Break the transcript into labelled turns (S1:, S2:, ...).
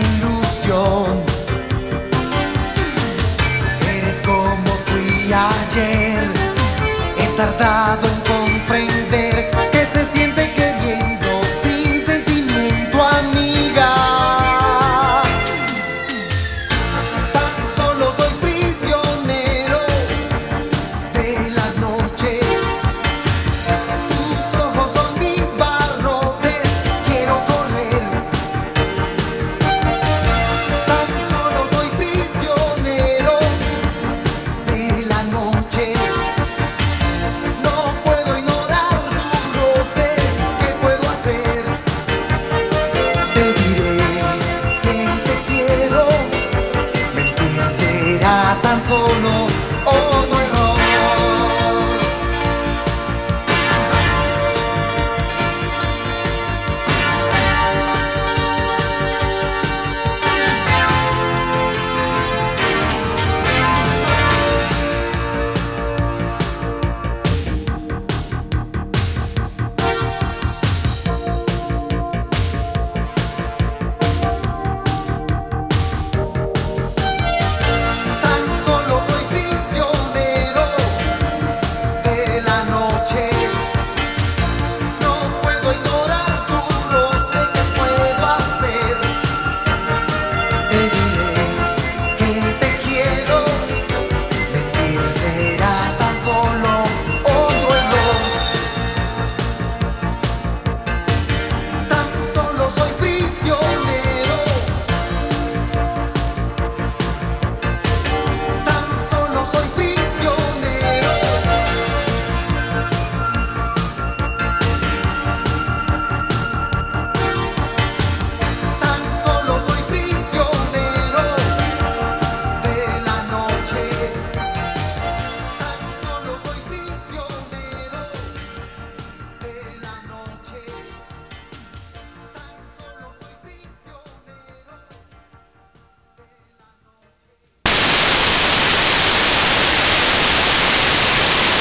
S1: ilusión. Eres como fui ayer. He tardado